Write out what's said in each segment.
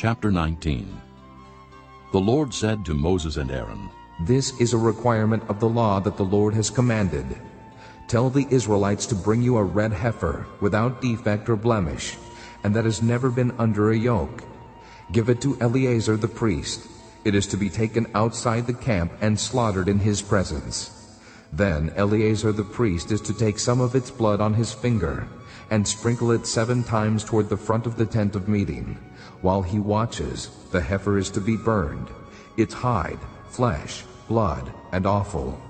Chapter 19 The Lord said to Moses and Aaron, This is a requirement of the law that the Lord has commanded. Tell the Israelites to bring you a red heifer, without defect or blemish, and that has never been under a yoke. Give it to Eleazar the priest. It is to be taken outside the camp and slaughtered in his presence. Then Eleazar the priest is to take some of its blood on his finger and sprinkle it seven times toward the front of the tent of meeting. While he watches, the heifer is to be burned, its hide, flesh, blood, and offal.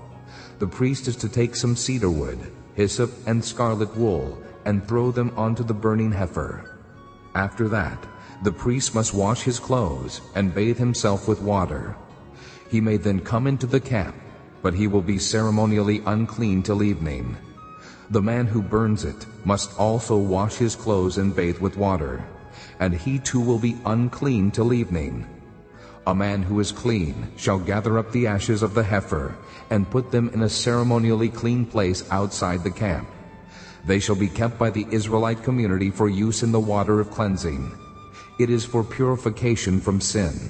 The priest is to take some cedar wood, hyssop, and scarlet wool, and throw them onto the burning heifer. After that, the priest must wash his clothes and bathe himself with water. He may then come into the camp, but he will be ceremonially unclean till evening. The man who burns it must also wash his clothes and bathe with water, and he too will be unclean till evening. A man who is clean shall gather up the ashes of the heifer and put them in a ceremonially clean place outside the camp. They shall be kept by the Israelite community for use in the water of cleansing. It is for purification from sin.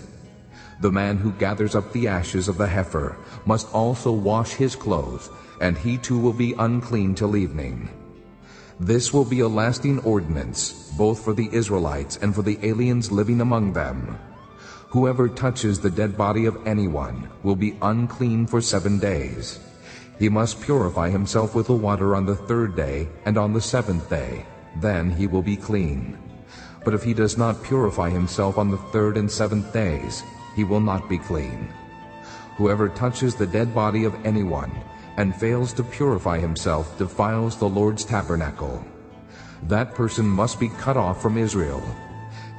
The man who gathers up the ashes of the heifer must also wash his clothes, and he too will be unclean till evening. This will be a lasting ordinance, both for the Israelites and for the aliens living among them. Whoever touches the dead body of anyone will be unclean for seven days. He must purify himself with the water on the third day and on the seventh day. Then he will be clean. But if he does not purify himself on the third and seventh days, he will not be clean. Whoever touches the dead body of anyone and fails to purify himself defiles the Lord's tabernacle. That person must be cut off from Israel.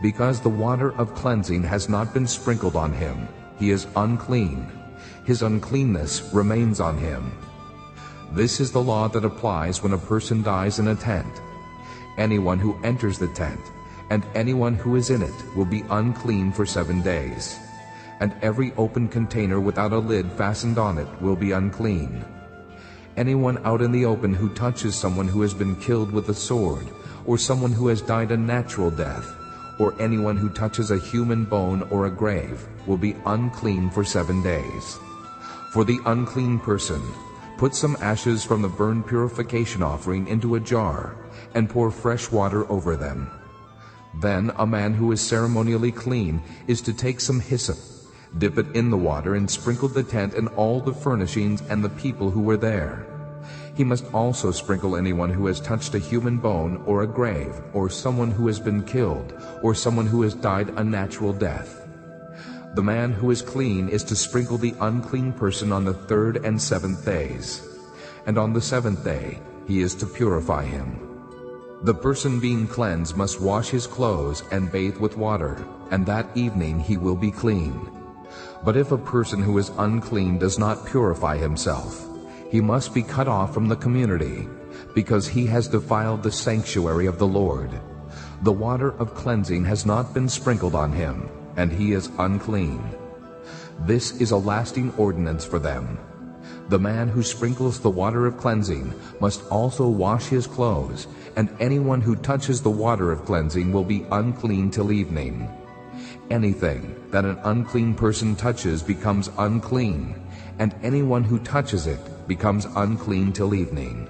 Because the water of cleansing has not been sprinkled on him, he is unclean. His uncleanness remains on him. This is the law that applies when a person dies in a tent. Anyone who enters the tent and anyone who is in it will be unclean for seven days. And every open container without a lid fastened on it will be unclean. Anyone out in the open who touches someone who has been killed with a sword, or someone who has died a natural death, or anyone who touches a human bone or a grave, will be unclean for seven days. For the unclean person, put some ashes from the burnt purification offering into a jar, and pour fresh water over them. Then a man who is ceremonially clean is to take some hyssop, Dip it in the water and sprinkle the tent and all the furnishings and the people who were there. He must also sprinkle anyone who has touched a human bone or a grave or someone who has been killed or someone who has died a natural death. The man who is clean is to sprinkle the unclean person on the third and seventh days. And on the seventh day he is to purify him. The person being cleansed must wash his clothes and bathe with water, and that evening he will be clean. But if a person who is unclean does not purify himself, he must be cut off from the community, because he has defiled the sanctuary of the Lord. The water of cleansing has not been sprinkled on him, and he is unclean. This is a lasting ordinance for them. The man who sprinkles the water of cleansing must also wash his clothes, and anyone who touches the water of cleansing will be unclean till evening. Anything that an unclean person touches becomes unclean, and anyone who touches it becomes unclean till evening.